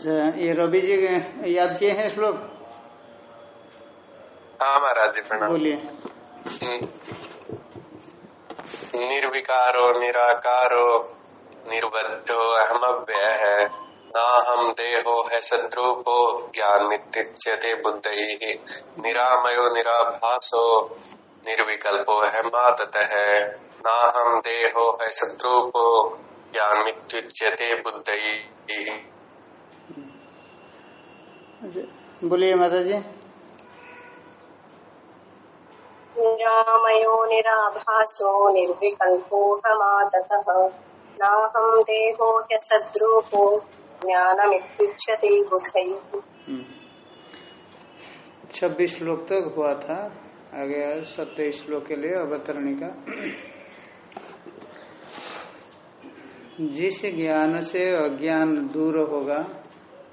अच्छा ये रवि जी याद किए हैं श्लोक? हाँ महाराज जी प्रणाम। बोलिए। हम्म। निर्विकारो निराकारो निर्बद्धो अहमव्यय। है न हम देहो है सद्रूपो ज्ञान मित्युच्यते बुद्ध। निरामयो निराभासो निर्विकल्पो है मातत। है न हम देहो है सद्रूपो ज्ञान मित्युच्यते बुद्ध। अच्छा बोलिए माता जी निरामयो निराभासो नाहं देहो ह्यसद्रूपो ज्ञानमित्युच्यते बुधैः। छब्बीस श्लोक तक हुआ था। आगे सत्ताईस श्लोक के लिए अवतरणी का। जिस ज्ञान से अज्ञान दूर होगा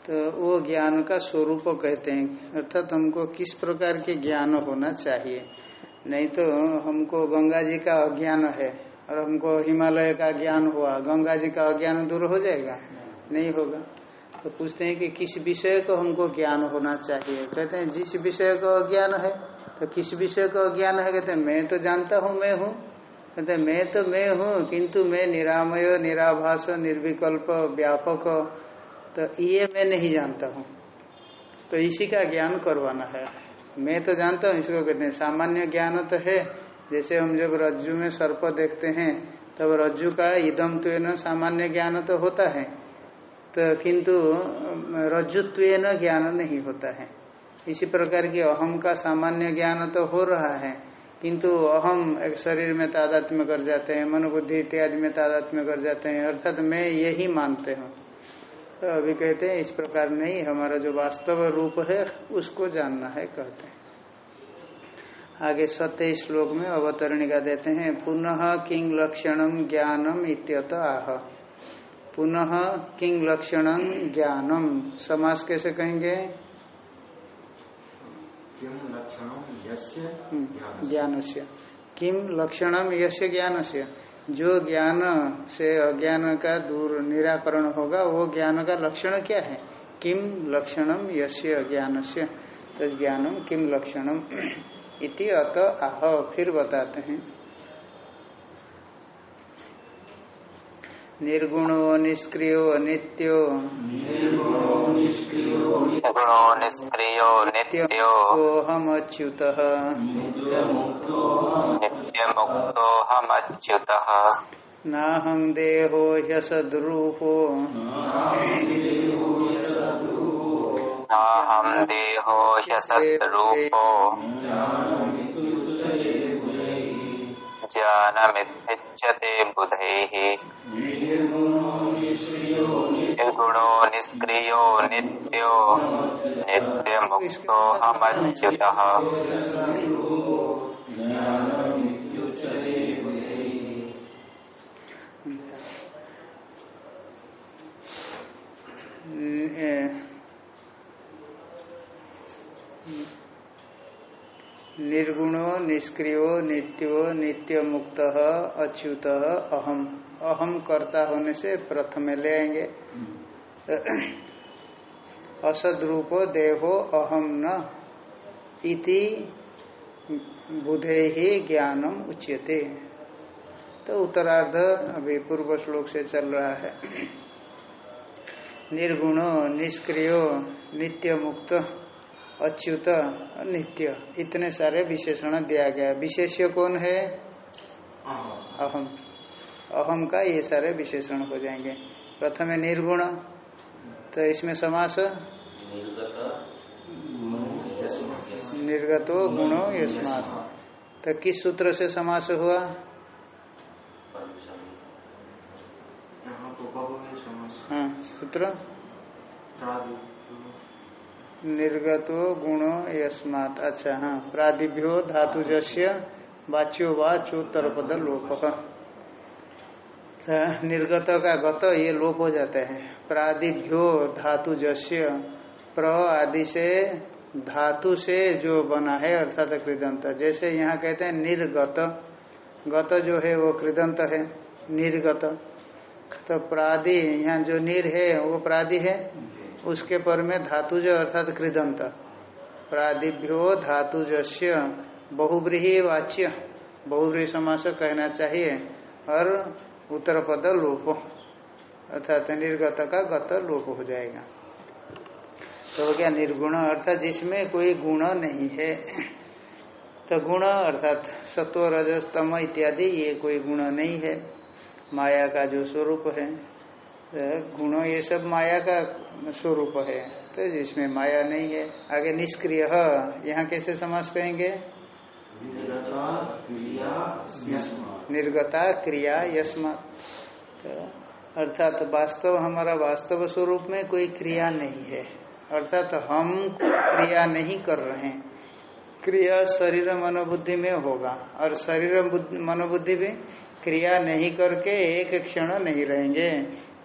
तो वो ज्ञान का स्वरूप कहते हैं। अर्थात हमको किस प्रकार के ज्ञान होना चाहिए? नहीं तो हमको गंगा जी का अज्ञान है और हमको हिमालय का ज्ञान हुआ। गंगा जी का अज्ञान दूर हो जाएगा? नहीं होगा। तो पूछते हैं कि किस विषय को हमको ज्ञान होना चाहिए? कहते हैं, जिस विषय का अज्ञान है तो किस विषय का अज्ञान है? कहते हैं, मैं तो जानता हूँ, मैं हूँ। कहते मैं तो मैं हूँ, किंतु मैं निरामय, निराभास, निर्विकल्प, व्यापक तो ये मैं नहीं जानता हूँ। तो इसी का ज्ञान करवाना है। मैं तो जानता हूँ, इसको कहते हैं। सामान्य ज्ञान तो है। जैसे हम जब रज्जु में सर्प देखते हैं, तब रज्जु का इदम तो सामान्य ज्ञान तो होता है। तो किंतु रज्जुत्व ज्ञान नहीं होता है। इसी प्रकार की अहम का सामान्य ज्ञान तो हो रहा है। किंतु अहम एक शरीर में तादात्म्य कर जाते हैं, मनोबुद्धि इत्यादि में तादात्म्य कर जाते हैं। अर्थात मैं यही मानते हूँ। तो अभी कहते हैं इस प्रकार नहीं हमारा जो वास्तव रूप है उसको जानना है कहते हैं। आगे सत्य श्लोक में अवतरणिका देते हैं पुनः किंग लक्षणम ज्ञानम इत्यत। आह पुनः किंग लक्षणम ज्ञानम? समास कैसे कहेंगे? ज्ञान से किम लक्षणम यश ज्ञान से जो ज्ञान से अज्ञान का दूर निराकरण होगा, वो ज्ञान का लक्षण क्या है? किम लक्षणम यश्य ज्ञान से तो ज्ञानम किम लक्षणम? इति अत आह, फिर बताते हैं। निर्गुणो निष्क्रियो नित्यो। गुणो निष्क्रियो नित्यो हम अच्युत नित्यमुक्तो हमच्युतः नाहं देहो ह्यसद्रूपो। नाहं देहो ह्यसद्रूपो। जानमित्युच्यते बुधैः। निर्गुणो निष्क्रियो नित्यो नित्यमुक्तो हमच्युतः। निर्गुणो, निष्क्रियो, नित्यो नित्य मुक्त अच्युत, अहम। अहम कर्ता होने से प्रथम ले आएँगे। असद्रूपो देहो अहम न इति बुधे ही ज्ञानम उच्यते। तो उत्तरार्ध अभी पूर्व श्लोक से चल रहा है। निर्गुणो, निष्क्रियो नित्य मुक्त अच्युत नित्य। इतने सारे विशेषण दिया गया। विशेष्य कौन है? अहम। अहम। का ये सारे विशेषण हो जाएँगे। प्रथम है निर्गुण। तो इसमें समास? निर्गतो गुणो यस्मात। तो किस सूत्र से समास हुआ? तो हाँ सूत्र? निर्गतो गुण यस्मात। अच्छा हाँ प्रादिभ्यो धातुजस्य वाच्यो वा चोत्तर पद लोप निर्गत का गत, ये लोप हो जाते हैं। प्रादिभ्यो धातुजस्य प्र आदि से धातु से जो बना है, अर्थात कृदंत। जैसे यहाँ कहते हैं निर्गत। गत जो है, वो कृदंत है। निर्गत। तो प्रादि यहाँ जो निर है वो प्रादि है? उसके पर में धातुज अर्थात कृदंत। प्रादिभ्यो धातुजस्य बहुब्रीही वाच्य। बहुब्रीही समास कहना चाहिए। और उत्तर पद लोप। अर्थात निर्गत का गत लोप हो जाएगा। तो हो गया निर्गुण। अर्थात जिसमें कोई गुण नहीं है। तो गुण अर्थात सत्व रजस्तम इत्यादि ये कोई गुण नहीं है। माया का जो स्वरूप है तो गुण ये सब माया का स्वरूप है। तो जिसमें माया नहीं है आगे निष्क्रिय यहाँ कैसे समास कहेंगे निर्गता क्रिया। निर्गता क्रिया यस्मात् तो वास्तव हमारा वास्तव स्वरूप में कोई क्रिया नहीं है। अर्थात तो हम क्रिया नहीं कर रहे हैं। क्रिया शरीर मनोबुद्धि में होगा और शरीर मनोबुद्धि भी क्रिया नहीं करके एक क्षण नहीं रहेंगे।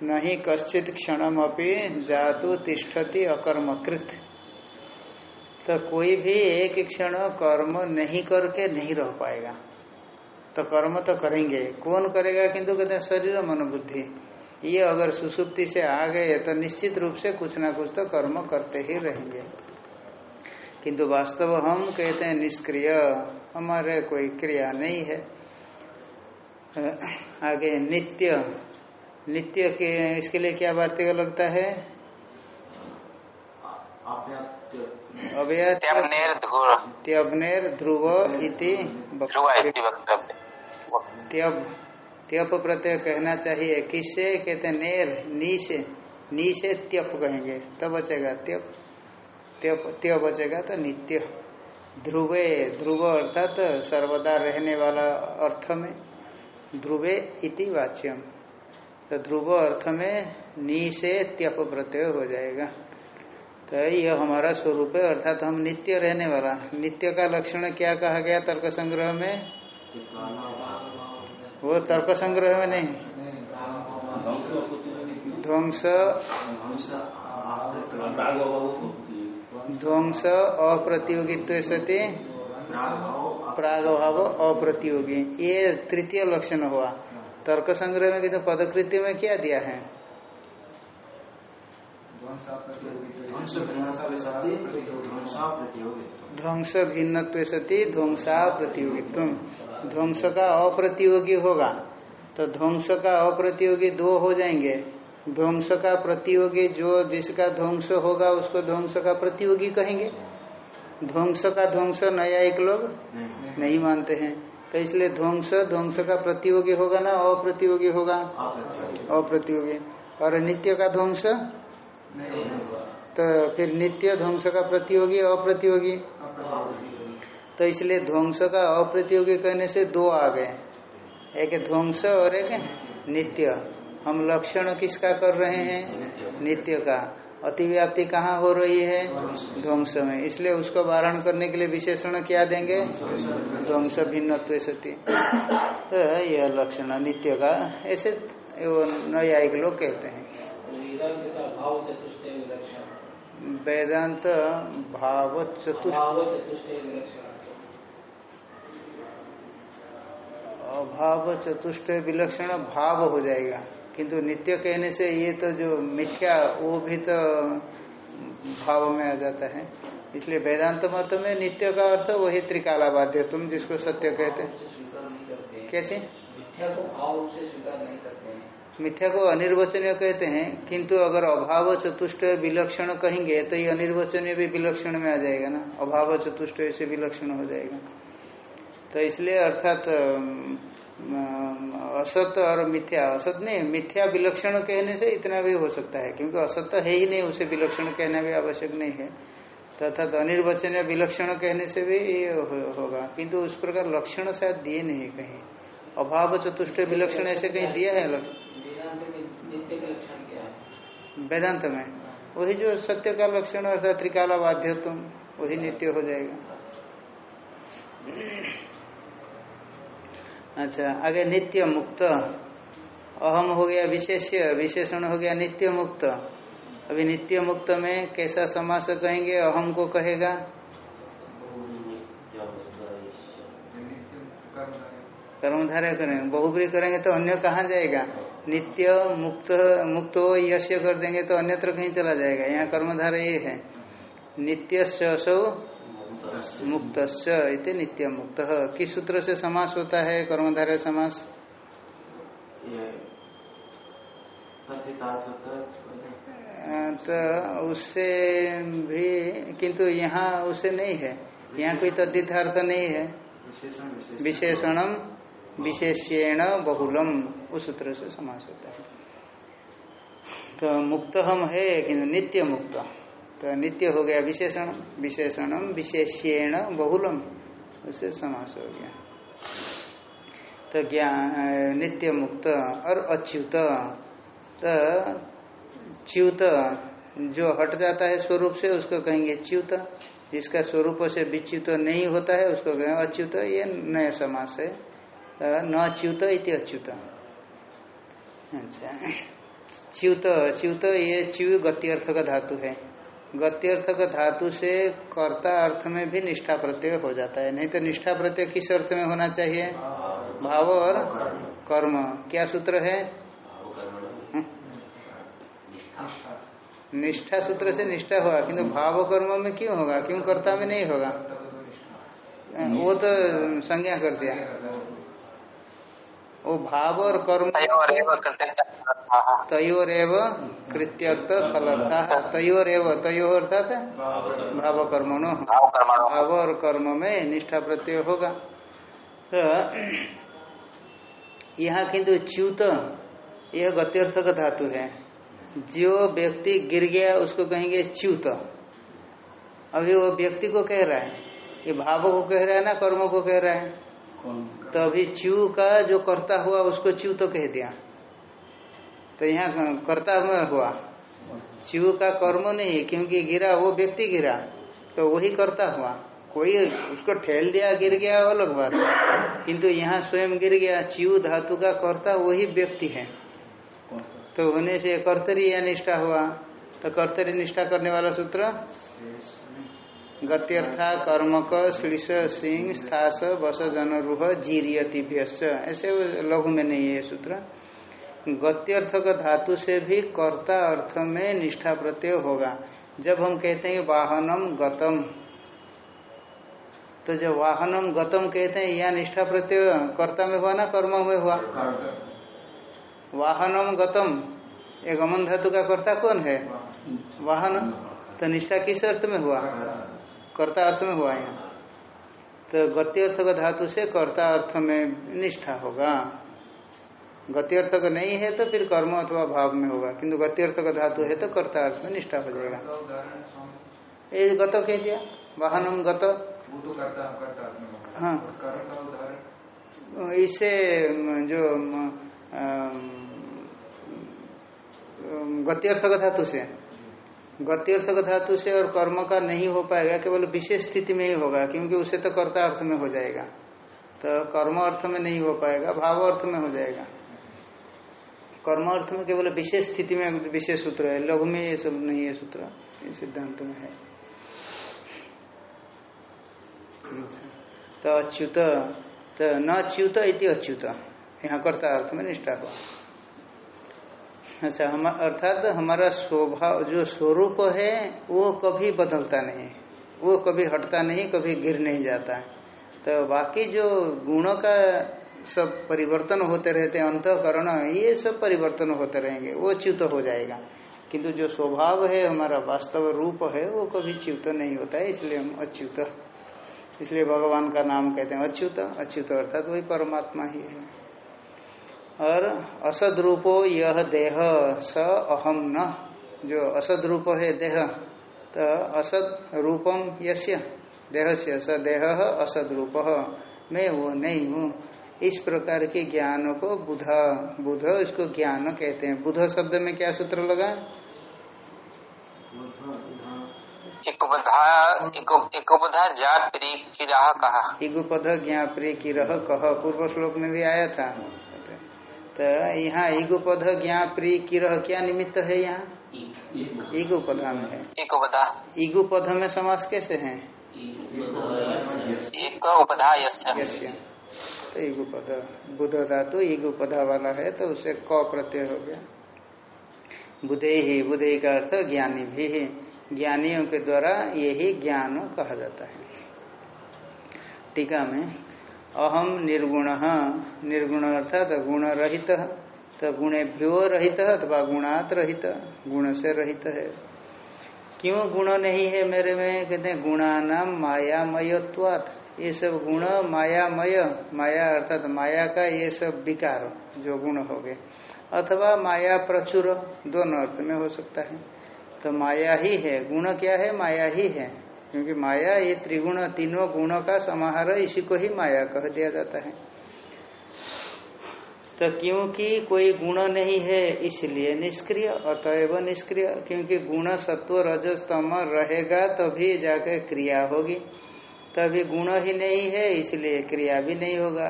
नहीं कश्चित क्षणम अपनी जातु तिष्ठति अकर्मकृत। तो कोई भी एक क्षण कर्म नहीं करके नहीं रह पाएगा। तो कर्म तो करेंगे। कौन करेगा किंतु कहते हैं शरीर मनोबुद्धि। ये अगर सुसुप्ति से आ गए तो निश्चित रूप से कुछ ना कुछ तो कर्म करते ही रहेंगे। किंतु वास्तव हम कहते हैं निष्क्रिय। हमारे कोई क्रिया नहीं है। आगे नित्य नित्य के इसके लिए क्या वार्तिक लगता है? त्यबनेर ध्रुव इति त्यब त्यप प्रत्यय कहना चाहिए। किससे कहते नेर नी से नी से त्यप कहेंगे तब बचेगा त्यप। त्यप त्य बचेगा तो नित्य। ध्रुवे ध्रुव अर्थात सर्वदा रहने वाला अर्थ में। ध्रुवे इति वाच्यम। तो ध्रुव अर्थ में नी से त्यप प्रत्यय हो जाएगा। तो यह हमारा स्वरूप है, अर्थात हम नित्य रहने वाला नित्य का लक्षण क्या कहा गया तर्क संग्रह में? वो तर्क संग्रह में नहीं। ध्वंस। ध्वंस अप्रतियोगित्व सती। प्रागभाव अप्रतियोगी। ये तृतीय लक्षण हुआ। तर्क संग्रह में किन्तु पदकृत्य में क्या दिया है? ध्वंस भिन्न सती ध्वंसा प्रतियोगित्व ध्वंस का अप्रतियोगी होगा। तो ध्वंस का अप्रतियोगी दो हो जाएँगे। ध्वंस का प्रतियोगी जो जिसका ध्वंस होगा, उसको ध्वंस का प्रतियोगी कहेंगे। ध्वंस का ध्वंस न्यायिक लोग? नहीं। मानते हैं। तो इसलिए ध्वंस ध्वंस का प्रतियोगी होगा ना अप्रतियोगी होगा? अप्रतियोगी। और नित्य का ध्वंस? तो फिर नित्य ध्वंस का प्रतियोगी अप्रतियोगी? तो इसलिए ध्वंस का अप्रतियोगी कहने से दो आ गए। एक ध्वंस और एक नित्य। हम लक्षण किसका कर रहे हैं? नित्य का। अतिव्याप्ति कहाँ हो रही है? ध्वंस में। इसलिए उसको वारण करने के लिए विशेषण क्या देंगे? ध्वंस भिन्न सती। तो यह लक्षण नित्य का, ऐसे वो न्यायिक लोग कहते हैं। वेदांत भाव चतुष्ट अभाव चतुष्ट विलक्षण भाव हो जाएगा। किंतु नित्य कहने से ये तो जो मिथ्या वो भी तो भाव में आ जाता है। इसलिए वेदांत मत में नित्य का अर्थ वही त्रिकाला बाध्य तुम जिसको सत्य कहते। हैं हैं। कैसे? मिथ्या को भाव से स्वीकार नहीं करते हैं। मिथ्या को अनिर्वचनीय कहते हैं किंतु अगर अभाव चतुष्ट विलक्षण कहेंगे तो ये अनिर्वचनीय भी विलक्षण में आ जाएगा ना? अभाव चतुष्ट से विलक्षण हो जाएगा। तो इसलिए अर्थात असत और मिथ्या असत नहीं मिथ्या विलक्षण कहने से इतना भी हो सकता है क्योंकि असत है ही नहीं उसे विलक्षण कहना भी आवश्यक नहीं है। तथा तो अर्थात अनिर्वचनीय विलक्षण कहने से भी ये हो, होगा किंतु उस प्रकार लक्षण शायद दिए नहीं कहीं। अभाव चतुष्ट विलक्षण ऐसे कहीं दिया है? वेदांत में वही जो सत्य का लक्षण अर्थात त्रिकाला बाध्यत्व वही नित्य हो जाएगा। अच्छा आगे नित्य मुक्त। अहम हो गया विशेष्य विशेषण हो गया नित्य मुक्त। अभी नित्य मुक्त में कैसा समास कहेंगे, अहम को कहेगा? कर्मधारय करेंगे बहुब्री करेंगे तो अन्य कहाँ जाएगा? नित्य मुक्त मुक्त हो, यश्य कर देंगे तो अन्यत्र कहीं चला जाएगा। यहाँ कर्मधारय ये है। नित्य असौ मुक्त इति नित्य मुक्त। किस सूत्र से समास होता है कर्मधारय समास? ये तो उससे भी किंतु यहाँ उससे नहीं है। यहाँ कोई तद्धितार्थ नहीं है। विशेषण विशेष विशेषणम विशेष्येण बहुलम उस सूत्र से समास होता है। तो मुक्त हम है किंतु नित्य मुक्त तो नित्य हो गया विशेषण, विशेषणम विशेष्येण बहुलम। उससे समास हो गया। तो ज्ञान नित्य मुक्त और अच्युत। तो च्युत जो हट जाता है स्वरूप से, उसको कहेंगे च्युत। जिसका स्वरूप से विच्युत नहीं होता है, उसको कहेंगे अच्युत। ये नया समास है। तो न अच्युत इति अच्युत। अच्छा। च्युत च्युत ये च्यु गत्यर्थ का धातु है। गत्यर्थ का धातु से कर्ता अर्थ में भी निष्ठा प्रत्यय हो जाता है। नहीं तो निष्ठा प्रत्यय किस अर्थ में होना चाहिए? भाव और कर्म। क्या सूत्र है? निष्ठा सूत्र से निष्ठा होगा, किंतु भाव कर्म में क्यों होगा? क्यों कर्ता में नहीं होगा? वो तो संज्ञा कर दिया। वो भाव और कर्म तयोरेव कृतज्ञता तयोरेव कृत्यर्थ फलर्था। तयोरेव तयो अर्थात भाव कर्मणो। भाव भाव और कर्म में निष्ठा प्रत्यय होगा। तो यहाँ किंतु च्युत यह गत्यर्थ का धातु है। जो व्यक्ति गिर गया उसको कहेंगे च्युत। अभी वो व्यक्ति को कह रहा है। ये भाव को कह रहा है ना कर्म को कह रहा है? तो अभी च्यू का जो करता हुआ, उसको च्यू तो कह दिया। तो यहाँ कर्ता में हुआ। च्यू का कर्म नहीं है क्योंकि गिरा, वो व्यक्ति गिरा तो वही करता हुआ। कोई उसको ठेल दिया, गिर गया, अलग बात। किंतु यहाँ स्वयं गिर गया, च्यू धातु का कर्ता, वही व्यक्ति है। तो होने से कर्तरी या निष्ठा हुआ। तो कर्तरी निष्ठा करने वाला सूत्र? गत्यर्था कर्मक श्लिष सिंह स्थास बस जन रूह जीरियतिभ्यश्च ऐसे लघु में नहीं है सूत्र। गत्यर्थ का धातु से भी कर्ता अर्थ में निष्ठा प्रत्यय होगा। जब हम कहते हैं वाहनम गतम तो जब वाहनम गतम कहते हैं यह निष्ठा प्रत्यय कर्ता में हुआ ना, कर्म में हुआ? वाहनम गतम एक अमन धातु का कर्ता कौन है? वाहन। तो निष्ठा किस अर्थ में हुआ? कर्ता अर्थ में हुआ यहाँ। तो गति अर्थ का धातु से कर्ता अर्थ में निष्ठा होगा। गति अर्थ का नहीं है तो फिर कर्म अथवा भाव में होगा। किंतु गति अर्थ का धातु है तो कर्ता अर्थ में निष्ठा हो जाएगा। ये गत कह दिया। वाहनम गत। तो करता करता हाँ। इससे जो गत्यर्थ का धातु से। गत्यर्थ का धातु से और कर्म का नहीं हो पाएगा, केवल विशेष स्थिति में ही होगा, क्योंकि उसे तो कर्ता अर्थ में हो जाएगा। तो कर्म अर्थ में नहीं हो पाएगा, भाव अर्थ में हो जाएगा। कर्म अर्थ में केवल विशेष स्थिति में विशेष सूत्र है, लघु में ये सब नहीं है सूत्र, ये सिद्धांत में है। तो अच्युत तो न अच्युत इति अच्युत, यहाँ कर्ता अर्थ में निष्ठा हुआ अच्छा हम, अर्थात हमारा स्वभाव जो स्वरूप है, वो कभी बदलता नहीं। वो कभी हटता नहीं, कभी गिर नहीं जाता। तो बाकी जो गुणों का सब परिवर्तन होते रहते हैं, अंतकरण, ये सब परिवर्तन होते रहेंगे, वो च्युत हो जाएगा। किंतु जो स्वभाव है, हमारा वास्तव रूप है, वो कभी च्युत नहीं होता है, इसलिए हम अच्युत। इसलिए भगवान का नाम कहते हैं अच्युत। अच्युत अर्थात वही परमात्मा ही है। और असद रूपो यह देह स अहम न। जो असद रूप है देह तो असद रूपम यस्य देह से स देह असद रूप मैं वो नहीं हूँ। इस प्रकार के ज्ञान को बुध बुध इसको ज्ञान कहते हैं। बुध शब्द में क्या सूत्र लगा? इगुपध ज्ञा की। रह कह पूर्व श्लोक में भी आया था। तो यहाँ इगुपध ज्ञा प्रिय की रह क्या निमित्त है यहाँ? इगुपधा में है इगुपध में समास कैसे है? तो इगुपद बुध धातु इगुपधा वाला है तो उसे क प्रत्यय हो गया। बुधे ही बुधे का अर्थ ज्ञानी भी है। ज्ञानियों के द्वारा यही ज्ञान कहा जाता है। टीका में अहम निर्गुण निर्गुण अर्थात गुण रहित तो गुणेभ्यो रहित अथवा गुणात रहित, गुण से रहित है। क्यों गुण नहीं है मेरे में? कहते हैं, गुणानाम मायामयत्वात्। ये सब गुण, मायामय, माया अर्थात माया का ये सब विकार, जो गुण हो गए। अथवा माया प्रचुर, दोनों अर्थ में हो सकता है। तो माया ही है, गुण क्या है? माया ही है। क्योंकि माया, ये त्रिगुण, तीनों गुणों का समाहार इसी को ही माया कह दिया जाता है। तो क्योंकि कोई गुण नहीं है, इसलिए निष्क्रिय, अतएव निष्क्रिय। क्योंकि गुण सत्व रजस्तम रहेगा, तभी जाकर क्रिया होगी। तभी गुण ही नहीं है, इसलिए क्रिया भी नहीं होगा।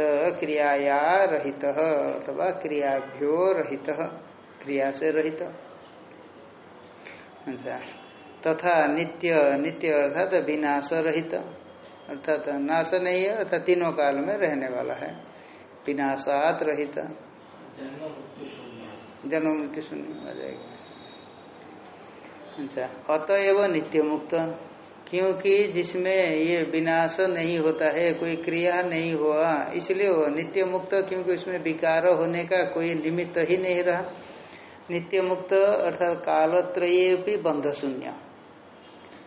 तो क्रियाया रहित, अथवा क्रियाभ्यो रहित, क्रिया से रहित। अच्छा। तथा नित्य नित्य अर्थात विनाश रहित अर्थात नाश नहीं है, अर्थात तीनों काल में रहने वाला है। विनाशात रहित। जन्म मृत्यु शून्य हो जाएगा। अच्छा अतएव नित्य मुक्त क्योंकि जिसमें ये विनाश नहीं होता है, कोई क्रिया नहीं हुआ, इसलिए वो नित्य मुक्त क्योंकि उसमें विकार होने का कोई निमित्त ही नहीं रहा। नित्य मुक्त अर्थात कालत्रय भी बंध शून्य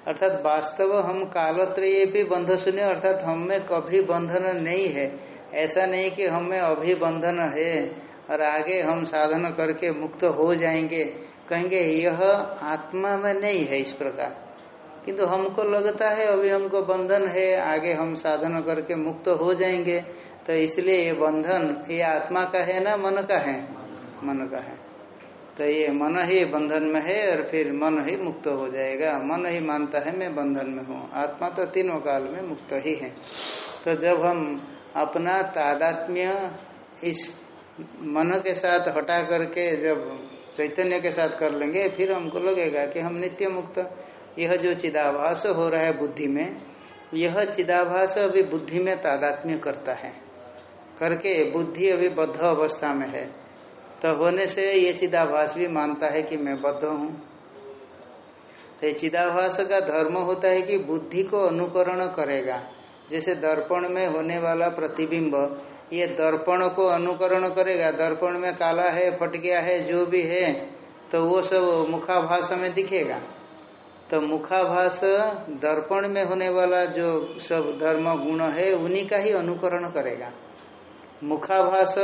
अर्थात वास्तव हम कालत्रय भी बंध शून्य अर्थात हम में कभी बंधन नहीं है। ऐसा नहीं कि हम में अभी बंधन है और आगे हम साधन करके मुक्त हो जाएँगे। कहेंगे, यह आत्मा में नहीं है इस प्रकार। किंतु हमको लगता है, अभी हमको बंधन है, आगे हम साधन करके मुक्त हो जाएँगे। तो इसलिए ये बंधन, ये आत्मा का है ना, मन का है? मन का है। तो ये मन ही बंधन में है और फिर मन ही मुक्त हो जाएगा। मन ही मानता है, मैं बंधन में हूँ। आत्मा तो तीनों काल में मुक्त ही है। तो जब हम अपना तादात्म्य इस मन के साथ हटा करके जब चैतन्य के साथ कर लेंगे, फिर हमको लगेगा कि हम नित्य मुक्त। यह जो चिदाभास हो रहा है बुद्धि में, यह चिदाभास अभी बुद्धि में तादात्म्य करता है। करके बुद्धि अभी बद्ध अवस्था में है। तो होने से ये चिदाभास भी मानता है कि मैं बद्ध हूँ। तो ये चिदाभास का धर्म होता है कि बुद्धि को अनुकरण करेगा। जैसे दर्पण में होने वाला प्रतिबिंब, ये दर्पण को अनुकरण करेगा। दर्पण में काला है, फट गया है, जो भी है तो वो सब मुखाभास में दिखेगा। तो मुखाभास दर्पण में होने वाला जो सब धर्म गुण है, उन्हीं का ही अनुकरण करेगा। मुखाभास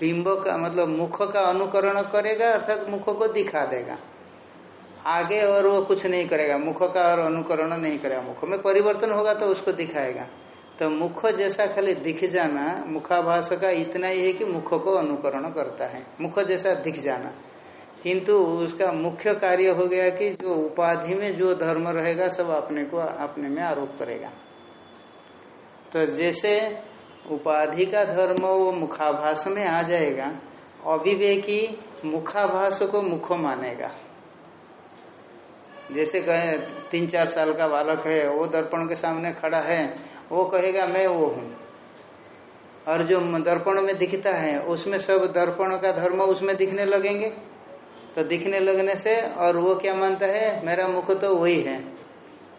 बिंब का मतलब मुख का अनुकरण करेगा, अर्थात मुख को दिखा देगा। आगे और वो कुछ नहीं करेगा, मुख का और अनुकरण नहीं करेगा। मुख में परिवर्तन होगा तो उसको दिखाएगा। तो मुख जैसा खाली दिख जाना, मुखाभास का इतना ही है कि मुख को अनुकरण करता है। मुख जैसा दिख जाना। किंतु उसका मुख्य कार्य हो गया कि जो उपाधि में जो धर्म रहेगा, सब अपने को, अपने में आरोप करेगा। तो जैसे उपाधि का धर्म वो मुखाभास में आ जाएगा अभिवेकी मुखाभास को मुख मानेगा। जैसे कहे तीन चार साल का बालक है, वो दर्पण के सामने खड़ा है, वो कहेगा, मैं वो हूँ। और जो दर्पण में दिखता है, उसमें सब दर्पण का धर्म उसमें दिखने लगेंगे। तो दिखने लगने से, और वो क्या मानता है, मेरा मुख तो वही है।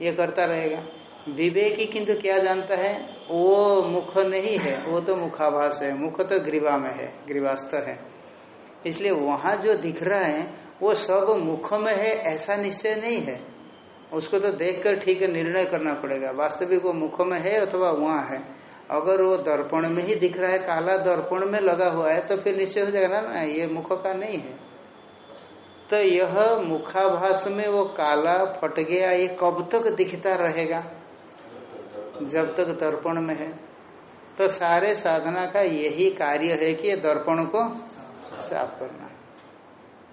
ये करता रहेगा। विवेकी किंतु क्या जानता है? वो मुख नहीं है, वो तो मुखाभास है। मुख तो ग्रीवा में है ग्रीवास्थ है। इसलिए वहाँ जो दिख रहा है, वो सब मुख में है, ऐसा निश्चय नहीं है। उसको तो देखकर ठीक है निर्णय करना पड़ेगा। वास्तविक वो मुख में है अथवा वहाँ है। अगर वो दर्पण में ही दिख रहा है, काला दर्पण में लगा हुआ है तो फिर निश्चय हो जाएगा ना, ये मुख का नहीं है। तो यह मुखाभास में वो काला फट गया, ये कब तक दिखता रहेगा? जब तक दर्पण में है। तो सारे साधना का यही कार्य है कि दर्पण को साफ़ करना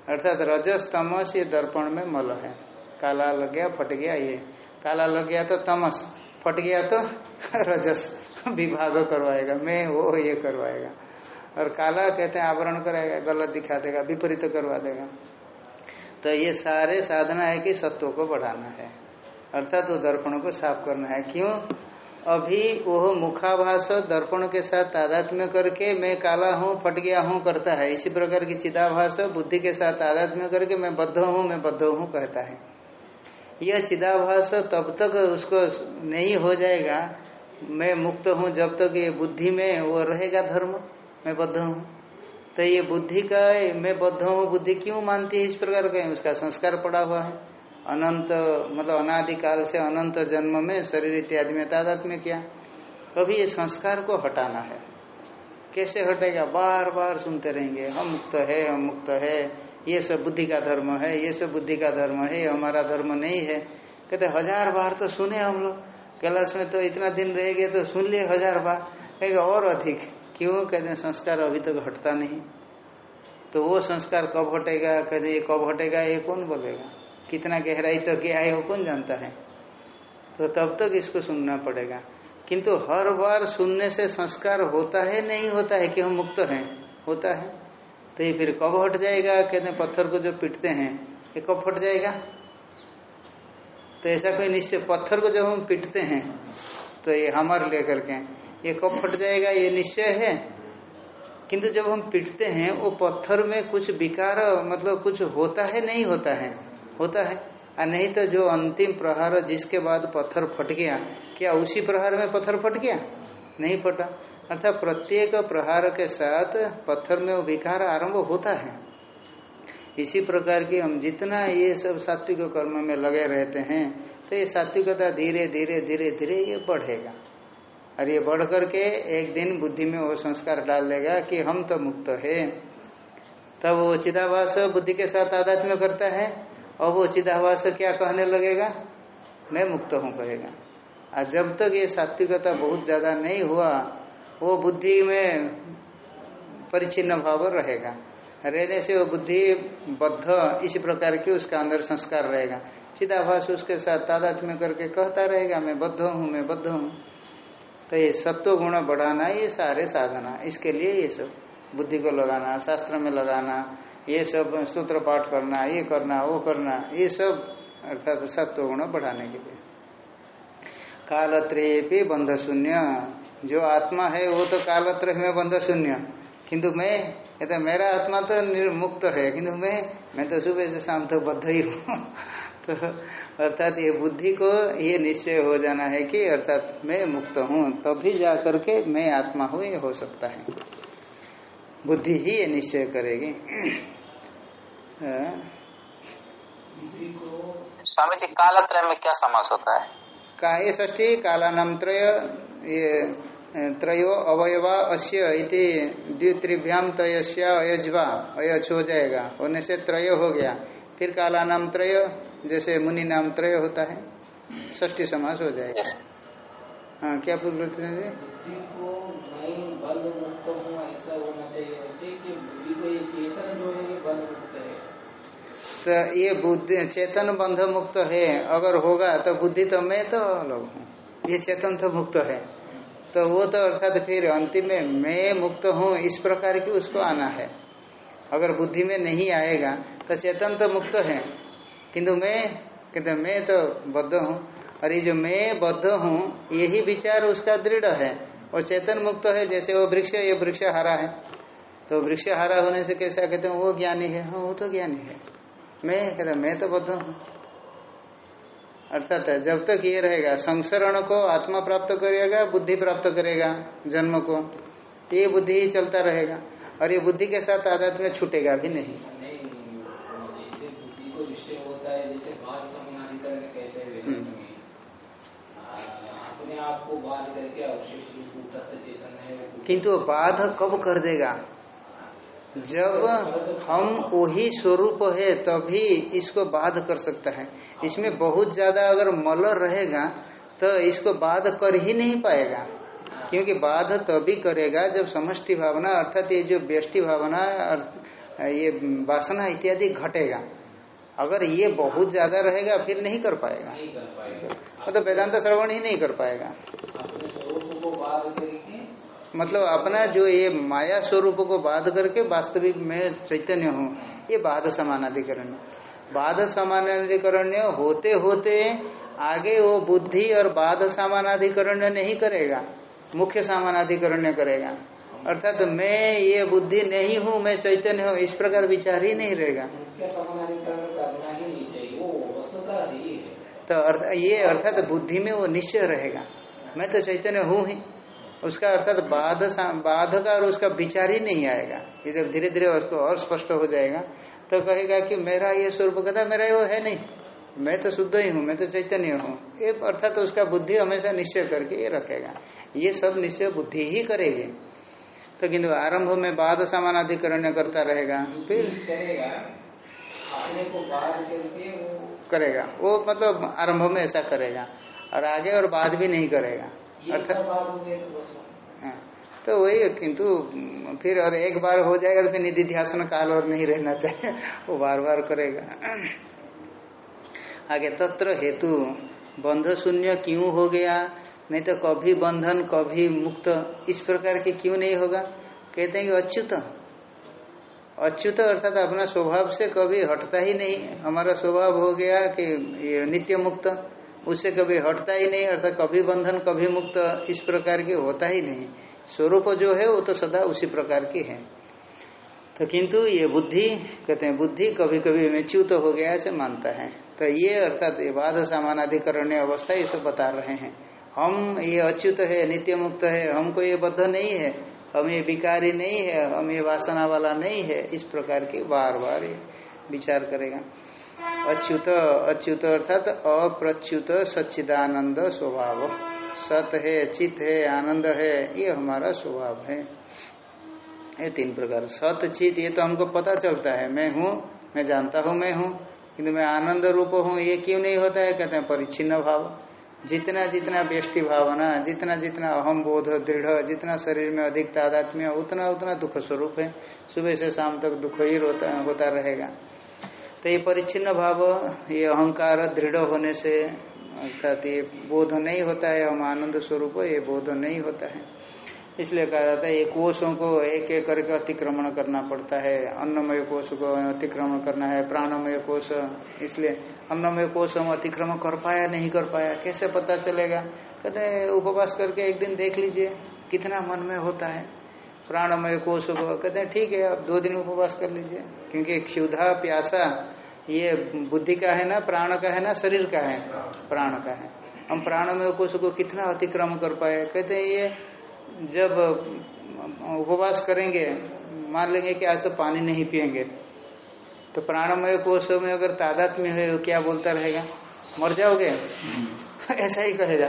अर्थात रजस तमस ये दर्पण में मल है। काला लग गया, फट गया ये। काला लग गया तो तमस, फट गया तो रजस विभाग करवाएगा। मैं वो, ये करवाएगा। और काला कहते हैं आवरण कराएगा, गलत दिखा देगा, विपरीत तो करवा देगा। तो ये सारे साधना है कि सत्व को बढ़ाना है। अर्थात वो दर्पण को साफ़ करना है। क्यों? अभी वो मुखाभास दर्पण के साथ तादात्म्य करके मैं काला हूँ, फट गया हूँ करता है। इसी प्रकार की चिदाभास बुद्धि के साथ तादात्म्य करके मैं बद्ध हूँ, मैं बद्ध हूँ कहता है। यह चिदाभास तब तक उसको नहीं हो जाएगा। मैं मुक्त हूँ जब तक ये बुद्धि में वो रहेगा धर्म, मैं बद्ध हूँ। तो ये बुद्धि का, मैं बद्ध हूँ, बुद्धि क्यों मानती है? इस प्रकार का उसका संस्कार पड़ा हुआ है। अनंत मतलब अनादिकाल से अनंत जन्म में शरीर इत्यादि में तादात में किया। अभी ये संस्कार को हटाना है। कैसे हटेगा? बार बार सुनते रहेंगे, हम मुक्त है, हम मुक्त है, ये सब बुद्धि का धर्म है, ये सब बुद्धि का धर्म है, ये हमारा धर्म नहीं है। कहते, हज़ार बार तो सुने हम लोग। कैलाश में तो इतना दिन रहेंगे तो सुन लिए हज़ार बार। कहेगा, और अधिक। क्यों? कहते हैं संस्कार अभी तक तो हटता नहीं। तो वो संस्कार कब हटेगा? कहते, ये कब हटेगा? ये कौन बोलेगा? कितना गहराई तक गया है वो कौन जानता है। तो तब तक इसको सुनना पड़ेगा। किंतु हर बार सुनने से संस्कार होता है, नहीं होता है कि हम मुक्त हैं? होता है। तो ये फिर कब हट जाएगा? कहते पत्थर को जो पीटते हैं, ये कब फट जाएगा? तो ऐसा कोई निश्चय पत्थर को जब हम पीटते हैं तो ये हमर लेकर के, ये कब फट जाएगा? ये निश्चय है। किंतु जब हम पीटते हैं, वो पत्थर में कुछ विकार मतलब कुछ होता है, नहीं होता है? होता है। और नहीं तो जो अंतिम प्रहार जिसके बाद पत्थर फट गया, क्या उसी प्रहार में पत्थर फट गया? नहीं फटा। अर्थात प्रत्येक प्रहार के साथ पत्थर में वो विकार आरंभ होता है। इसी प्रकार की हम जितना ये सब सात्विक कर्म में लगे रहते हैं तो ये सात्विकता धीरे धीरे धीरे धीरे ये बढ़ेगा। और ये बढ़ करके एक दिन बुद्धि में वो संस्कार डाल देगा कि हम तो मुक्त है। तब वो चिदाभास बुद्धि के साथ आध्यात्म करता है। वो चिदाभास क्या कहने लगेगा? मैं मुक्त हूँ, कहेगा। और जब तक ये सात्विकता बहुत ज़्यादा नहीं हुआ, वो बुद्धि में परिचिन्न भाव रहेगा। रहने से वो बुद्धि बद्ध, इसी प्रकार की उसका अंदर संस्कार रहेगा। चिदाभास उसके साथ तादात्म्य करके कहता रहेगा, मैं बद्ध हूँ, मैं बद्ध हूँ। तो ये सत्व गुण बढ़ाना, ये सारे साधना, इसके लिए ये सब। बुद्धि को लगाना, शास्त्र में लगाना ये सब सूत्र पाठ करना, ये करना, वो करना, ये सब अर्थात सत्व गुण बढ़ाने के लिए। कालत्रय बंध शून्य जो आत्मा है, वो तो कालत्र में बंध शून्य किंतु मैं, ये तो मेरा आत्मा तो निर्मुक्त है। किंतु मैं मैं तो सुबह से शाम तक बद्ध ही हूँ। तो अर्थात ये बुद्धि को, ये निश्चय हो जाना है कि अर्थात मैं मुक्त हूँ। तभी तो जा करके मैं आत्मा हूँ, ये हो सकता है। बुद्धि ही ये निश्चय करेगी। स्वामी जी कालत्रय में क्या समास होता है? का ये ष्ठी कालानाम त्रय ये त्रयो अवयवा अश्य इति द्वित्रिभ्याम तयस्या अयजवा अयच हो जाएगा। होने से त्रय हो गया। फिर काला नाम त्रय जैसे मुनि नाम त्रय होता है ष्ठी समास हो जाएगा। हाँ क्या पूछ रहे थे जी? को बल ऐसा होना चाहिए। कि चेतन जो है बल है। तो ये बुद्धि चेतन बंध मुक्त है। अगर होगा तो बुद्धि तो मैं तो अलग हूँ। ये चेतन तो मुक्त है। तो वो तो अर्थात फिर अंतिम में मैं मुक्त हूँ, इस प्रकार की उसको आना है। अगर बुद्धि में नहीं आएगा तो चेतन तो मुक्त है। किंतु मैं कहते मैं तो बद्ध हूँ। और ये जो मैं बद्ध हूँ, यही विचार उसका दृढ़ है। और चेतन मुक्त है, जैसे वो वृक्ष ये वृक्ष हरा है। तो वृक्ष हरा होने से कैसा कहते हैं, वो ज्ञानी है। हाँ वो तो ज्ञानी है। मैं कहते मैं तो बद्ध हूँ। अर्थात जब तक ये रहेगा संसरण को आत्मा प्राप्त करेगा बुद्धि प्राप्त करेगा जन्म को ये बुद्धि ही चलता रहेगा। और ये बुद्धि के साथ आदत में छूटेगा भी नहीं। नहीं जैसे बुद्धि को निश्चय होता है जैसे बाल समानाधिकरण कहते हैं वेदांत में आ, अपने आप को बाध करके अवशेष रूप कूटस्थ चेतन है। वो कूट- किंतु बाध कब कर देगा? जब हम वही स्वरूप है तभी इसको बाध कर सकता है। इसमें बहुत ज़्यादा अगर मल रहेगा तो इसको बाध कर ही नहीं पाएगा। क्योंकि बाध तभी करेगा जब समष्टि भावना अर्थात ये जो व्यष्टि भावना और ये वासना इत्यादि घटेगा। अगर ये बहुत ज़्यादा रहेगा फिर नहीं कर पाएगा। नहीं कर पाएगा। मतलब वेदांत श्रवण ही नहीं कर पाएगा अपने स्वरूप को बाध करके मतलब अपना जो ये माया स्वरूप को बाध करके वास्तविक में चैतन्य हूँ ये बाध समानाधिकरण। बाध समानाधिकरण्य होते होते आगे वो बुद्धि और बाध समानाधिकरण्य नहीं करेगा मुख्य समानाधिकरण्य करेगा। अर्थात तो मैं ये बुद्धि नहीं हूँ मैं चैतन्य हूँ इस प्रकार विचार ही नहीं रहेगा। समानाधिकरण तो अर्थ ये अर्थात तो बुद्धि में वो निश्चय रहेगा। मैं तो चैतन्य हूँ ही। उसका अर्थात बाध बाध का और उसका विचार ही नहीं आएगा। ये जब धीरे धीरे उसको और स्पष्ट हो जाएगा तो कहेगा कि मेरा ये स्वरूप कहता मेरा वो है नहीं। मैं तो शुद्ध ही हूँ मैं तो चैतन्य हूँ। ये अर्थात उसका बुद्धि हमेशा निश्चय करके ये रखेगा। ये सब निश्चय बुद्धि ही करेगी। तो किन्तु आरंभ में बाद समानाधिकरण करता रहेगा फिर करेगा अपने को बाध करके वो करेगा। वो मतलब आरंभ में ऐसा करेगा। और आगे और बाद भी नहीं करेगा। अर्थात तो हाँ, तो वही किंतु फिर और एक बार हो जाएगा तो फिर निधि ध्यान काल और नहीं रहना चाहिए वो बार बार करेगा। आगे तत्र हेतु बंध शून्य क्यों हो गया? नहीं तो कभी बंधन कभी मुक्त इस प्रकार के क्यों नहीं होगा? कहते हैं कि अच्युत। अच्युत अर्थात अपना स्वभाव से कभी हटता ही नहीं। हमारा स्वभाव हो गया कि ये नित्य मुक्त। उससे कभी हटता ही नहीं, अर्थात कभी बंधन, कभी मुक्त इस प्रकार के होता ही नहीं। स्वरूप जो है, वो तो सदा उसी प्रकार की है। तो किंतु ये बुद्धि, कहते हैं, बुद्धि कभी कभी में च्युत हो गया ऐसे मानता है। तो ये, अर्थात ये बाध सामानाधिकरण अवस्था, ये सब बता रहे हैं। हम ये अच्युत है, नित्य मुक्त है, हमको ये बद्ध नहीं है, हम ये विकारी नहीं है, हम ये वासना वाला नहीं है, इस प्रकार की बार बार ये विचार करेगा। अच्युत अच्युत अर्थात अप्रच्युत सच्चिदानंद स्वभाव। सत है, चित है, आनंद है, ये हमारा स्वभाव है। ये तीन प्रकार। सत, चित, ये तो हमको पता चलता है। मैं हूँ, मैं जानता हूँ मैं हूँ, किंतु मैं आनंद रूप हूँ, ये क्यों नहीं होता है? कहते हैं परिच्छिन्न भाव। जितना जितना व्यष्टि भावना, जितना जितना अहम बोध दृढ़, जितना शरीर में अधिक तादात्म्य, उतना उतना दुख स्वरूप है। सुबह से शाम तक दुख ही होता होता रहेगा। तो ये परिच्छिन्न भाव, ये अहंकार दृढ़ होने से, अर्थात ये बोध नहीं होता है हम आनंद स्वरूप, ये बोध नहीं होता है। इसलिए कहा जाता है, ये कोषों को एक एक करके अतिक्रमण करना पड़ता है। अन्नमय कोष को अतिक्रमण करना है, प्राणमय कोष। इसलिए अन्नमय कोष हम अतिक्रमण कर पाया, नहीं कर पाया, कैसे पता चलेगा? कहते उपवास करके एक दिन देख लीजिए, कितना मन में होता है। प्राणमय कोष को कहते हैं ठीक है आप दो दिन उपवास कर लीजिए। क्योंकि क्षुधा प्यासा ये बुद्धि का है ना प्राण का है ना शरीर का है प्राण का है। हम प्राणमय कोष को कितना अतिक्रम कर पाए? कहते हैं ये जब उपवास करेंगे मान लेंगे कि आज तो पानी नहीं पियेंगे तो प्राणमय कोष में अगर तादात्म्य है वो क्या बोलता रहेगा? मर जाओगे? ऐसा ही कहेगा।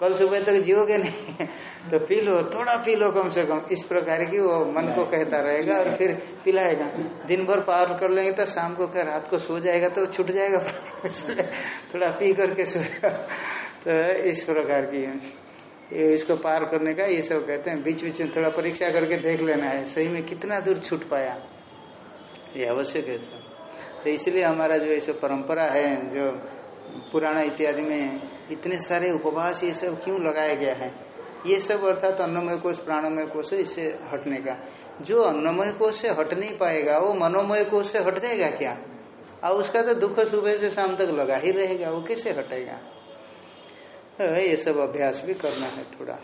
कल सुबह तक जियोगे नहीं तो पी लो, थोड़ा पी लो कम से कम। इस प्रकार की वो मन को कहता रहेगा और फिर पिलाएगा। दिन भर पार कर लेंगे तो शाम को क्या, रात को सो जाएगा तो छूट जाएगा। थोड़ा पी करके सो तो इस प्रकार की ये इसको पार करने का ये सब कहते हैं। बीच बीच में थोड़ा परीक्षा करके देख लेना है। सही में कितना दूर छूट पाया। ये आवश्यक है सब तो इसलिए हमारा जो ऐसे परंपरा है, जो पुराना इत्यादि में इतने सारे उपवास ये सब क्यों लगाया गया है? ये सब अर्थात तो अन्नमय कोष, प्राणमय कोष इससे हटने का। जो अन्नमय कोष से हट नहीं पाएगा, वो मनोमय कोष से हट जाएगा क्या? और उसका तो दुख सुबह से शाम तक लगा ही रहेगा, वो कैसे हटेगा? ये सब अभ्यास भी करना है थोड़ा।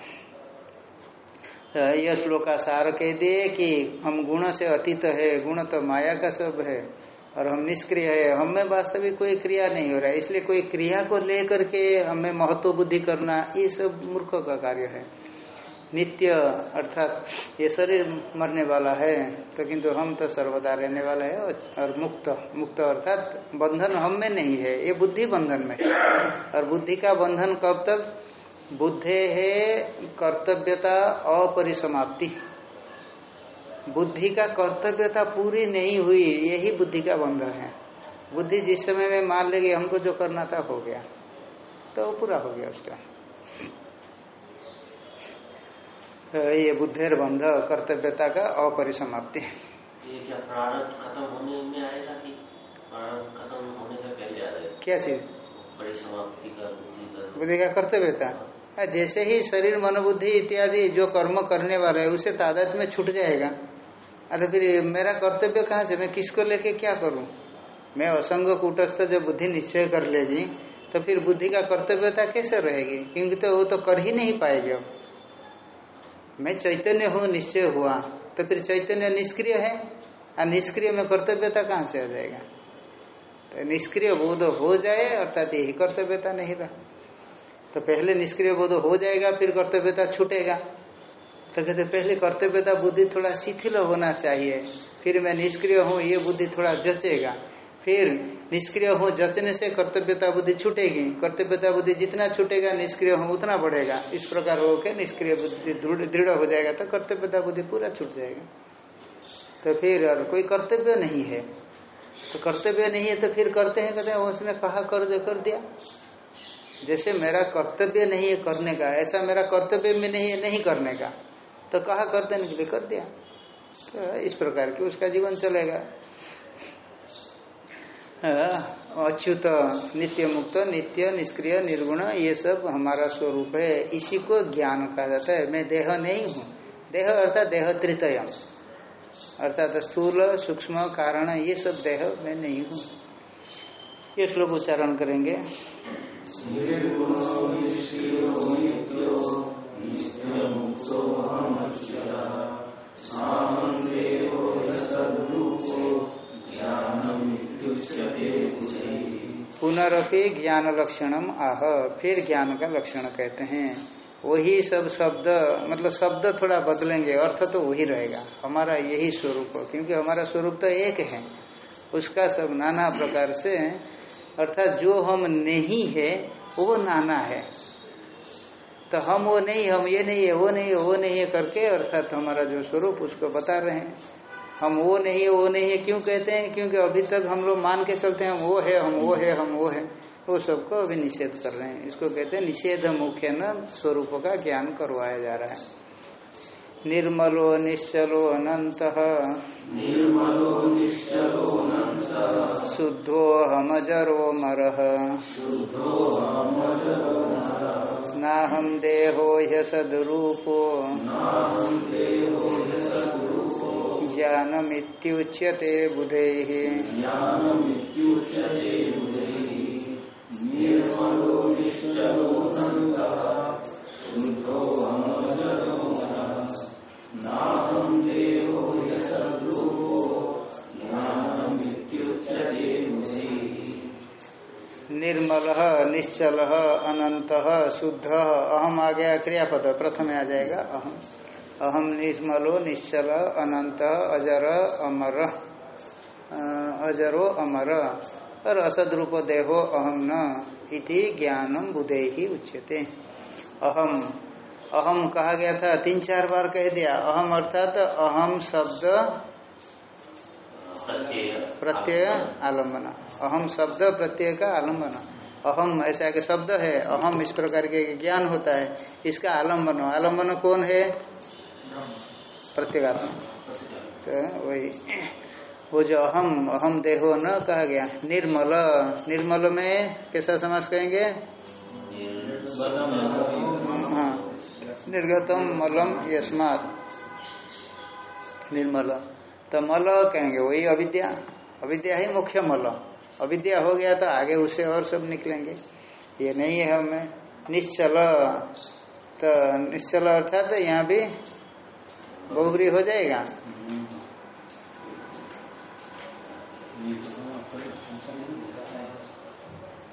यह श्लोका सार कह दिए कि हम गुण से अतीत है, गुण तो माया का सब है। और हम निष्क्रिय है। हमें वास्तविक कोई क्रिया नहीं हो रहा है। इसलिए कोई क्रिया को लेकर के हमें महत्व बुद्धि करना ये सब मूर्खों का कार्य है। नित्य, अर्थात ये शरीर मरने वाला है तो किंतु हम तो सर्वदा रहने वाला है और मुक्त मुक्त अर्थात बंधन हम में नहीं है। ये बुद्धि बंधन में और बुद्धि का बंधन कब तक? बुद्धे है कर्तव्यता अपरिसमाप्ति। बुद्धि का कर्तव्यता पूरी नहीं हुई यही बुद्धि का बंधन है। बुद्धि जिस समय में मान लेगी हमको जो करना था हो गया। तो पूरा हो गया उसका। तो ये बुद्धेर बंध कर्तव्यता का अपरिसमाप्ति। ये क्या खत्म होने में आएगा कि खत्म होने से पहले आ जाएगा? क्या चीज़? परिसमाप्ति का। बुद्धि का कर्तव्यता? हाँ, जैसे ही शरीर मनोबुद्धि इत्यादि जो कर्म करने वाला है उसे तादाद में छूट जाएगा। अरे फिर मेरा कर्तव्य कहाँ से? मैं किसको लेके क्या करूँ? मैं असंग कूटस्थ जो बुद्धि निश्चय कर लेगी तो फिर बुद्धि का कर्तव्यता कैसे रहेगी? क्योंकि तो वो तो कर ही नहीं पाएगी अब। मैं चैतन्य हूँ, निश्चय हुआ तो फिर चैतन्य निष्क्रिय है? और निष्क्रिय में कर्तव्यता कहाँ से आ जाएगा? तो निष्क्रिय बोध हो जाए, अर्थात यही कर्तव्यता नहीं रहा। तो पहले निष्क्रिय बोध हो जाएगा, फिर कर्तव्यता छूटेगा। तो कहते, पहले कर्तव्यता बुद्धि थोड़ा शिथिल होना चाहिए। फिर मैं निष्क्रिय हूँ, ये बुद्धि थोड़ा जचेगा। फिर निष्क्रिय हूँ, जचने से कर्तव्यता बुद्धि छूटेगी। कर्तव्यता बुद्धि जितना छूटेगा, निष्क्रिय हूँ, उतना बढ़ेगा। इस प्रकार होकर निष्क्रिय बुद्धि दृढ़ हो जाएगा तो कर्तव्यता बुद्धि पूरा छूट जाएगा। तो फिर और कोई कर्तव्य नहीं है। तो कर्तव्य नहीं है तो फिर करते हैं, कहते हैं उसने कहा, कर दे, कर दिया। जैसे मेरा कर्तव्य नहीं है करने का, ऐसा मेरा कर्तव्य में नहीं है नहीं करने का। तो कहा कर के लिए कर दिया। तो इस प्रकार की उसका जीवन चलेगा। अच्युत, नित्य मुक्त, नित्य निष्क्रिय, निर्गुण, ये सब हमारा स्वरूप है। इसी को ज्ञान कहा जाता है। मैं देह नहीं हूँ। देह अर्थात देह तृतयम अर्थात स्थूल, सूक्ष्म, कारण, ये सब देह मैं नहीं हूँ। ये श्लोक उच्चारण करेंगे। पुनरपि ज्ञान लक्षणम आह। फिर ज्ञान का लक्षण कहते हैं। वही सब शब्द मतलब शब्द थोड़ा बदलेंगे, अर्थ तो वही रहेगा। हमारा यही स्वरूप, क्योंकि हमारा स्वरूप तो एक है। उसका सब नाना प्रकार से, अर्थात जो हम नहीं है, वो नाना है। तो हम वो नहीं, हम ये नहीं है वो नहीं है वो नहीं है करके, अर्थात हमारा जो स्वरूप, उसको बता रहे हैं। हम वो नहीं है वो नहीं है क्यों कहते हैं? क्योंकि अभी तक हम लोग मान के चलते हैं, वो है, हम वो है, हम वो है। वो सबको अभी निषेध कर रहे हैं। इसको कहते हैं निषेध मुख्य न, स्वरूप का ज्ञान करवाया जा रहा है। निर्मलो निश्चलो अनंत निर्मलो निश्चलो शुद्धो हमजरो मरह नाहम देहो ह्यसदरूपो। ज्ञानमित्युच्यते बुधैः। निर्मल, निश्चल अनंत शुद्ध, अहम आ गया, क्रियापद, प्रथम आ जाएगा, अहम। अहम निर्मलो, निश्चल अनंत अजर, अमर। अजरो, अमर। और असद रूप देहो अहम न, इति ज्ञानम बुधे ही उच्यते। अहम अहम कहा गया था, तीन चार बार कह दिया। अहम अर्थात अहम शब्द प्रत्यय आलंबन। अहम शब्द प्रत्यय का आलंबन। अहम ऐसा के शब्द है, अहम इस प्रकार के ज्ञान होता है। इसका आलंबन। आलंबन कौन है? प्रत्येगात्मा। तो वही। वो जो अहम अहम देहो न कहा गया। निर्मल। निर्मल में कैसा समास कहेंगे? निर्गतम मलम यस्मात। निर्मल। तो मल कहेंगे, वही अविद्या। अविद्या ही मुख्य मल। अविद्या हो गया तो आगे उसे और सब निकलेंगे। ये नहीं है हमें। निश्चल। तो निश्चल अर्थात यहाँ भी बहुबरी हो जाएगा।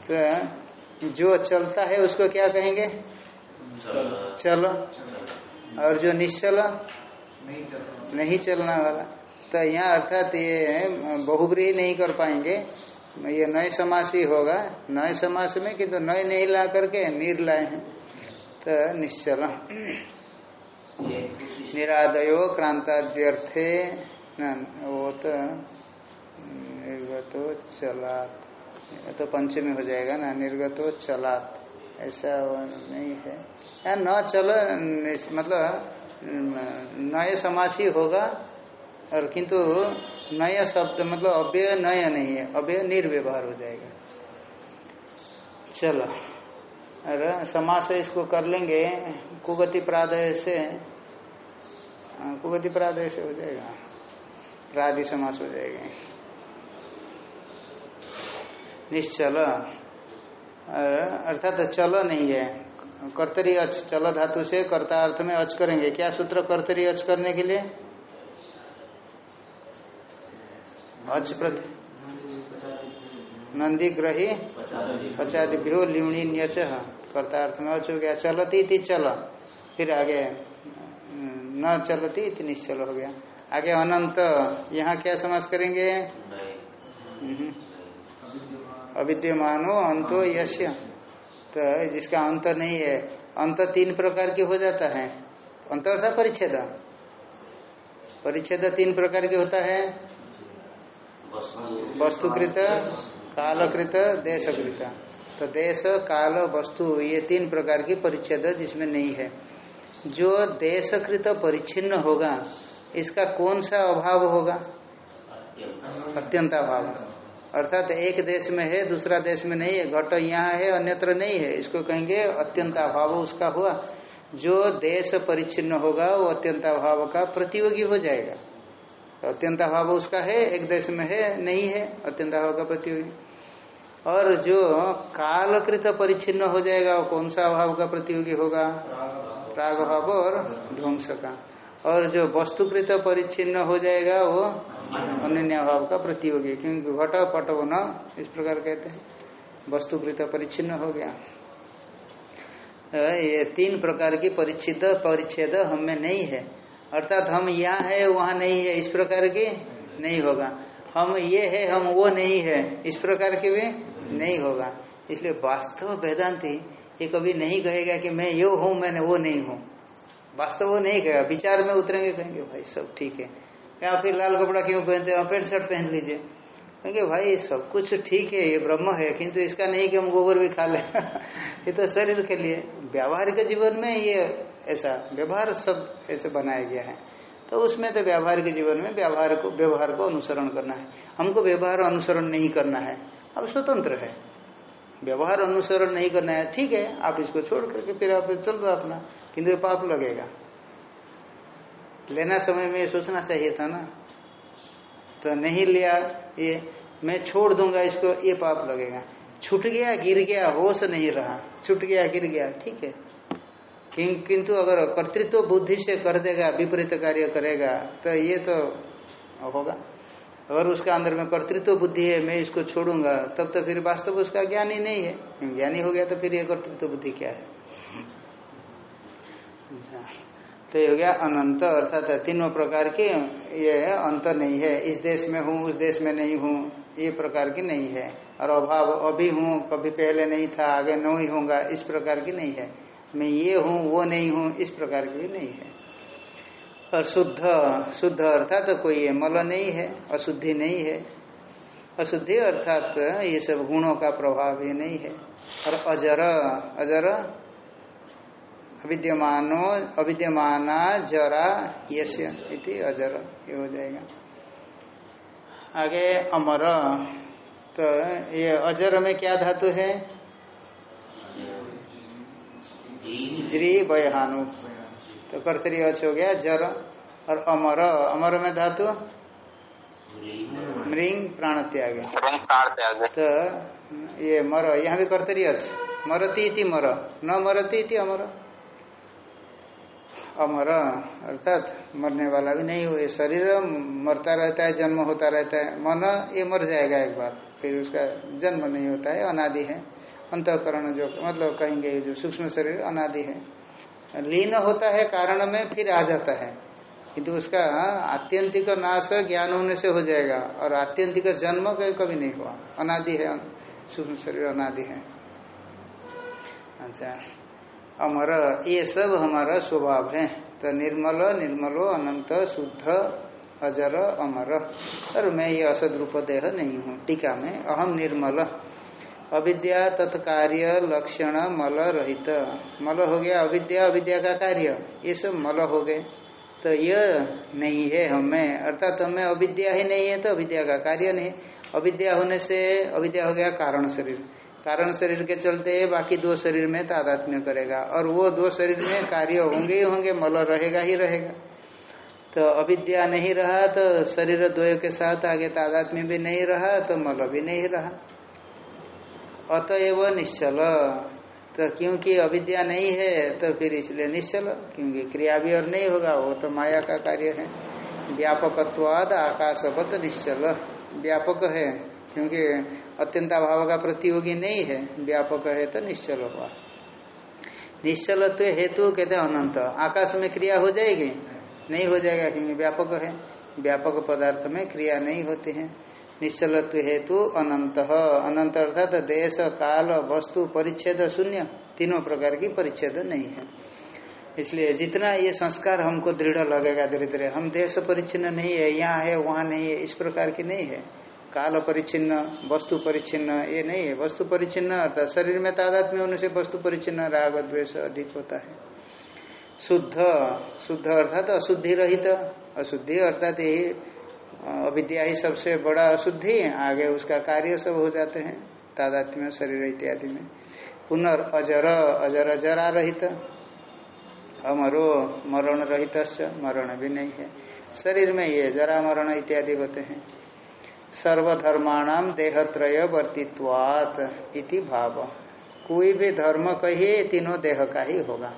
तो जो चलता है उसको क्या कहेंगे? चल। और जो निश्चल नहीं चलना। वाला। तो यहाँ अर्थात ये बहुब्री नहीं कर पाएँगे। ये नए समास ही होगा। नए समास में किंतु तो नए नहीं ला करके नीर लाए हैं। तो निश्चल। निरादयो क्रांताद्यर्थे। वो तो निर्गतो चला तो पंचमी हो जाएगा ना। निर्गतो चलात। ऐसा नहीं है। या न चल मतलब नए समास ही होगा और किंतु नया शब्द मतलब अव्यय नय नहीं है अव्यय निर्व्यवहार हो जाएगा। चलो और समास इसको कर लेंगे कुगति प्रादय से हाँ, कुगति प्रादय से हो जाएगा प्रादि समास हो जाएगा। निश्चल अर्थात चल नहीं है। कर्तरी अच चल धातु से कर्ता अर्थ में अच करेंगे। क्या सूत्र कर्तरी अच करने के लिए? अच प्रति नंदी ग्रही पचादिभ्यो लिवणी न्यच। कर्ता अर्थ में अच हो गया। चलती थी चल। फिर आगे न चलती इति निश्चल हो गया। आगे अनंत। यहाँ क्या समास करेंगे? हम्म। अविद्यमानो अंतो यश्य तो जिसका अंत नहीं है अंत तीन प्रकार की हो जाता है। अंत अर्थात परिच्छेद। परिच्छेद तीन प्रकार के होता है। वस्तुकृत कालकृत देशकृत। तो देश काल वस्तु ये तीन प्रकार की परिच्छेद जिसमें नहीं है। जो देशकृत परिच्छिन्न होगा इसका कौन सा अभाव होगा? अत्यंत अभाव। अर्थात एक देश में है दूसरा देश में नहीं है घट यहाँ है अन्यत्र नहीं है। इसको कहेंगे अत्यंत अभाव उसका हुआ। जो देश परिच्छिन्न होगा वो अत्यंत अभाव का प्रतियोगी हो जाएगा। तो अत्यंत अभाव उसका है एक देश में है नहीं है अत्यंत अभाव का प्रतियोगी। और जो कालकृत परिच्छिन्न हो जाएगा वो कौन सा अभाव का प्रतियोगी होगा? प्राग भाव और ध्वंस का। और जो वस्तुकृत परिच्छिन्न हो जाएगा वो अन्य अभाव का प्रतियोगी क्योंकि घट पट न, इस प्रकार कहते हैं। वस्तुकृत परिच्छिन्न हो गया। ये तीन प्रकार की परिच्छिद, परिच्छेद हमें नहीं है। अर्थात हम यहाँ है, वहाँ नहीं है, इस प्रकार की नहीं होगा। हम ये है, हम वो नहीं है, इस प्रकार के भी नहीं होगा। इसलिए वास्तव वेदांति ये कभी नहीं कहेगा कि मैं यो हूँ, मैंने वो नहीं हूँ। वास्तव वो नहीं कहेगा, विचार में उतरेंगे, कहेंगे, भाई, सब ठीक है। या फिर लाल कपड़ा क्यों पहनते हैं? पेंट शर्ट पहन लीजिए। कहेंगे, भाई, सब कुछ ठीक है, ये ब्रह्म है, किंतु इसका नहीं कि हम गोबर भी खा ले। ये तो शरीर के लिए व्यावहारिक जीवन में ये ऐसा, व्यवहार सब ऐसे बनाया गया है। तो उसमें तो व्यावहारिक जीवन में व्यवहार को व्यवहार को अनुसरण करना है। हमको व्यवहार अनुसरण नहीं करना है। अब स्वतंत्र है। व्यवहार अनुसरण नहीं करना है, ठीक है, आप इसको छोड़ करके फिर आप चल दो अपना, किंतु पाप लगेगा। लेना समय में सोचना चाहिए था ना। तो नहीं लिया, ये मैं छोड़ दूँगा इसको, ये पाप लगेगा। छूट गया, गिर गया, होश नहीं रहा। छूट गया, गिर गया, ठीक है। किंतु अगर कर्तृत्व बुद्धि से कर देगा, विपरीत कार्य करेगा तो ये तो होगा। अगर उसका अंदर में कर्तृत्व बुद्धि है, मैं इसको छोड़ूँगा, तब तो फिर वास्तव उसका ज्ञान ही नहीं है। ज्ञानी हो गया तो फिर ये कर्तृत्व बुद्धि क्या है? तो ये हो गया अनंत, अर्थात तीनों प्रकार की ये अंत नहीं है। इस देश में हूँ, उस देश में नहीं हूँ, ये प्रकार की नहीं है। और अभाव, अभी हूँ, कभी पहले नहीं था, आगे नहीं होगा इस प्रकार की नहीं है। मैं ये हूँ, वो नहीं हूँ, इस प्रकार की भी नहीं है। और शुद्ध शुद्ध अर्थात तो कोई मल नहीं है अशुद्धि नहीं है। अशुद्धि अर्थात ये सब गुणों का प्रभाव ये नहीं है। और अजर अजर अविद्यमानो अविद्यमाना जरा यश्य इति अजर ये हो जाएगा। आगे अमर तो ये अजर में क्या धातु है? ज्री बयहानु तो कर्तरी अच हो गया जर और अमर। अमर में धातु? मृंग प्राण त्याग। प्राण त्याग। तो ये मर यहाँ भी कर्तरी अच। मरती इति मर। न मरती इति अमर। अमर अर्थात मरने वाला भी नहीं हुए शरीर मरता रहता है जन्म होता रहता है। मन ये मर जाएगा एक बार। फिर उसका जन्म नहीं होता है अनादि है। अंतकरण जो मतलब कहेंगे जो सूक्ष्म शरीर अनादि है। लीन होता है कारण में, फिर आ जाता है। किंतु उसका आत्यंतिक नाश ज्ञान होने से हो जाएगा, और आत्यंतिक जन्म कभी नहीं हुआ। अनादि है, सूक्ष्म शरीर अनादि है। अच्छा अमर ये सब हमारा स्वभाव है। तो निर्मल, निर्मलो, अनंत, शुद्ध, अजर, अमर। और मैं ये असद रूप देह नहीं हूँ। टीका में, अहम निर्मल। अविद्या तत्कार्य लक्षण मल रहित। मल हो गया अविद्या अविद्या का कार्य। ये सब मल हो गए। तो यह नहीं है हमें। अर्थात हमें अविद्या ही नहीं है तो अविद्या का कार्य नहीं। अविद्या होने से अविद्या हो गया कारण शरीर। कारण शरीर के चलते बाकी दो शरीर में तादात्म्य करेगा। और वो दो शरीर में कार्य होंगे ही होंगे, मल रहेगा ही रहेगा। तो अविद्या नहीं रहा तो शरीर द्वय के साथ आगे तादात्म्य भी नहीं रहा तो मल भी नहीं रहा। अतएव निश्चल। तो क्योंकि अविद्या नहीं है तो फिर इसलिए निश्चल, क्योंकि क्रिया भी और नहीं होगा, वो तो माया का कार्य है। व्यापकत्वाद आकाशवत निश्चल। व्यापक है, क्योंकि अत्यंताभाव का प्रतियोगी नहीं है, व्यापक है तो निश्चल हुआ निश्चल तो हेतु कहते हैं अनंत। आकाश में क्रिया हो जाएगी? नहीं हो जाएगा, क्योंकि व्यापक है। व्यापक पदार्थ में क्रिया नहीं होती है। निश्चलत्व हेतु अनंत। अनंत अर्थात देश, काल, वस्तु, परिच्छेद, शून्य। तीनों प्रकार की परिच्छेद नहीं है। इसलिए जितना ये संस्कार हमको दृढ़ लगेगा धीरे धीरे हम देश परिच्छिन्न नहीं है, यहाँ है, वहाँ नहीं है, इस प्रकार की नहीं है। काल परिच्छिन्न, वस्तु परिच्छिन्न, ये नहीं है। वस्तु परिच्छिन्न अर्थात शरीर में तादात में होने से वस्तु परिच्छिन्न, राग, द्वेष अधिक होता है। शुद्ध शुद्ध अर्थात अशुद्धि रहित। अशुद्धि अर्थात यही अविद्या ही सबसे बड़ा अशुद्धि आगे उसका कार्य सब हो जाते हैं, तादात्म्य, शरीर इत्यादि में। पुनर् अजर अजर जरा रहित, अमरो मरण रहित मरण भी नहीं है। शरीर में ये जरा मरण इत्यादि होते हैं। सर्वधर्माणाम देहत्रय वर्तित्वात इति भाव। कोई भी धर्म कहिए तीनों देह का ही होगा।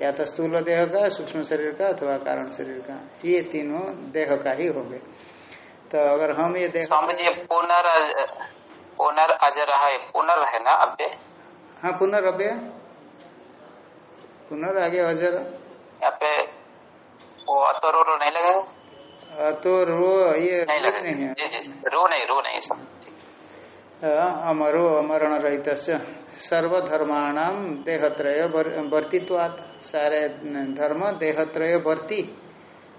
या तो स्थूल देह का, सूक्ष्म शरीर का अथवा कारण शरीर का। ये तीनों देह का ही होंगे। तो अगर हम ये देह स्वामी जी पुनर पुनर अजर है पुनर है ना अब हाँ पुनर पुनर्व्य पुनर आगे अजर। यहाँ पे वो अतो रो रो नहीं लगेगा तो रो ये नहीं रो लगेगा नहीं है। जी जी रो नहीं रो नहीं सब अमरो अमरण रहित सर्वधर्माणाम देहत्रय वर्तित्वात। सारे धर्म देहत्रय वर्ती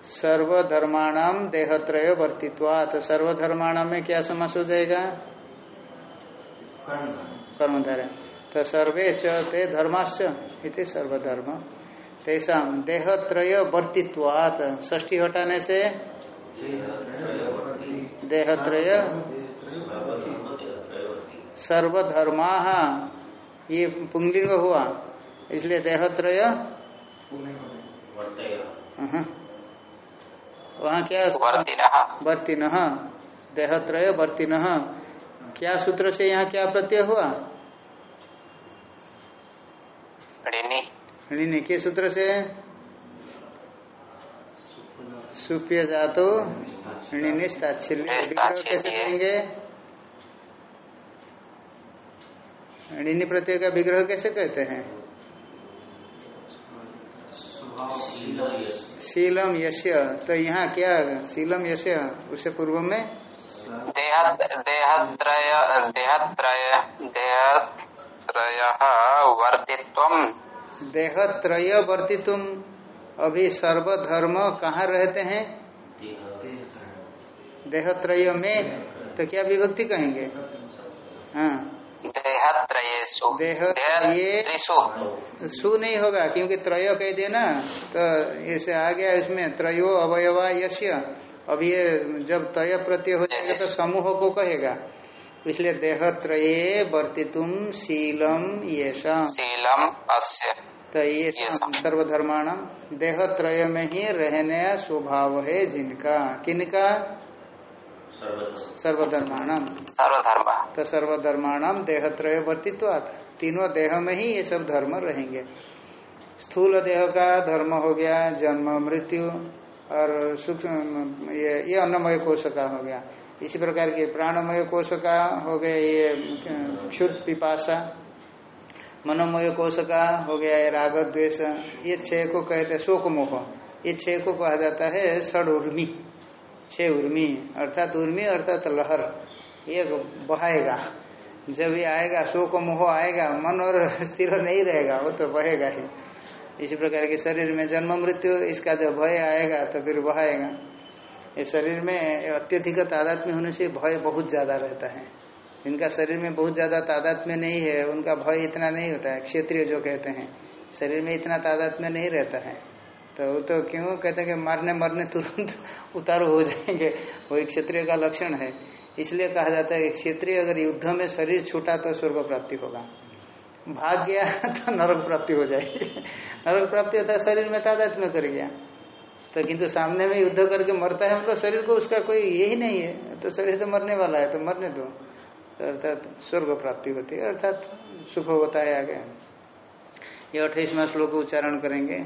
सर्वधर्माणाम देहत्रय वर्तित्वात। सर्वधर्माणाम में क्या समझ हो जाएगा? कर्मधारे तो सर्वे च ते धर्माश्च इति सर्वधर्म। तेषा देहत्रय वर्तित्वात। ष्ठी हटाने से? देहत्रय सर्वधर्मा। ये पुंगलिंग हुआ इसलिए देहत्रय। वहाँ क्या वर्तिन। देहत्रय वर्तिन। क्या सूत्र से यहाँ क्या प्रत्यय हुआ? ऋणी। के सूत्र से? सुप्य जातो ऋणिस्ताच्छल्य कैसे करेंगे? ऋणी प्रत्यय का विग्रह कैसे कहते हैं? शीलम यश तो यहाँ क्या शीलम यश उससे पूर्व में? देह देहत्रय देहत्रय देहत्रय वर्तित्वम। देहत्रय वर्तितुम अभी सर्वधर्म कहाँ रहते हैं? देहत्रय में। तो क्या विभक्ति कहेंगे? हाँ। देहत्रये- देहत्रिषु। सु नहीं होगा क्योंकि त्रय कह दिए ना तो ऐसे आ गया इसमें त्रयो अवयवा यश्य अब ये जब तय प्रत्यय हो जाएगा तो समूह को कहेगा। इसलिए देह देहत्रये वर्तितुम शीलम ये शीलम अस्य। तो ये ये सम। सर्वधर्माणम देहत्रय में ही रहने स्वभाव है जिनका। किनका? सर्वधर्माणम। सर्वधर्म। तो सर्वधर्माणाम देहत्रय वर्तित्वात तीनों देह में ही ये सब धर्म रहेंगे। स्थूल देह का धर्म हो गया जन्म मृत्यु और सूक्ष्म ये ये अन्नमय कोश का हो गया। इसी प्रकार के प्राणमय कोश का हो गया ये क्षुद पिपाशा मनोमय कोश का हो गया ये राग द्वेष। ये छह को कहते हैं शोक मोह ये छह को कहा जाता है षड उर्मी छह उर्मी, अर्थात उर्मी, अर्थात लहर, ये बहाएगा। जब ये आएगा, शोक मोह आएगा, मन और स्थिर नहीं रहेगा, वो तो बहेगा ही। इसी प्रकार के शरीर में जन्म मृत्यु, इसका जब भय आएगा तो फिर बहाएगा। ये शरीर में अत्यधिक तादात्म्य होने से भय बहुत ज़्यादा रहता है। जिनका शरीर में बहुत ज़्यादा तादाद में नहीं है, उनका भय इतना नहीं होता है, क्षेत्रीय जो कहते हैं, शरीर में इतना तादाद में नहीं रहता है। तो वो तो क्यों कहते हैं कि मारने मरने तुरंत उतारू हो जाएँगे। वही क्षेत्रीय का लक्षण है। इसलिए कहा जाता है कि क्षेत्रीय अगर युद्ध में शरीर छूटा तो स्वर्ग प्राप्ति होगा। भाग गया तो नरक प्राप्ति हो जाएगी। नरक प्राप्ति होता है, शरीर में तादाद में कर गया। तो किंतु सामने में युद्ध करके मरता है मतलब शरीर को उसका कोई यही नहीं है। तो शरीर तो मरने वाला है तो मरने दो। तो अर्थात स्वर्ग प्राप्ति होती है, अर्थात सुख होता है आगे। ये अट्ठाईसवा श्लोक उच्चारण करेंगे।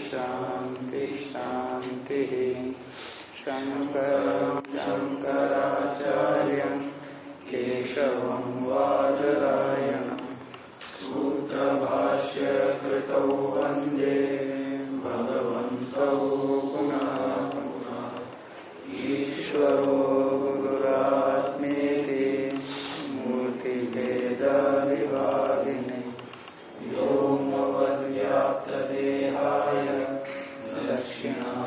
शान्ति शान्तिः शङ्करं शङ्कराचार्यं केशवं वादरायणम् सूत्रभाष्य कृतौ वंदे भगवन्तौ पुनः पुनः ईश्वरो Krishna.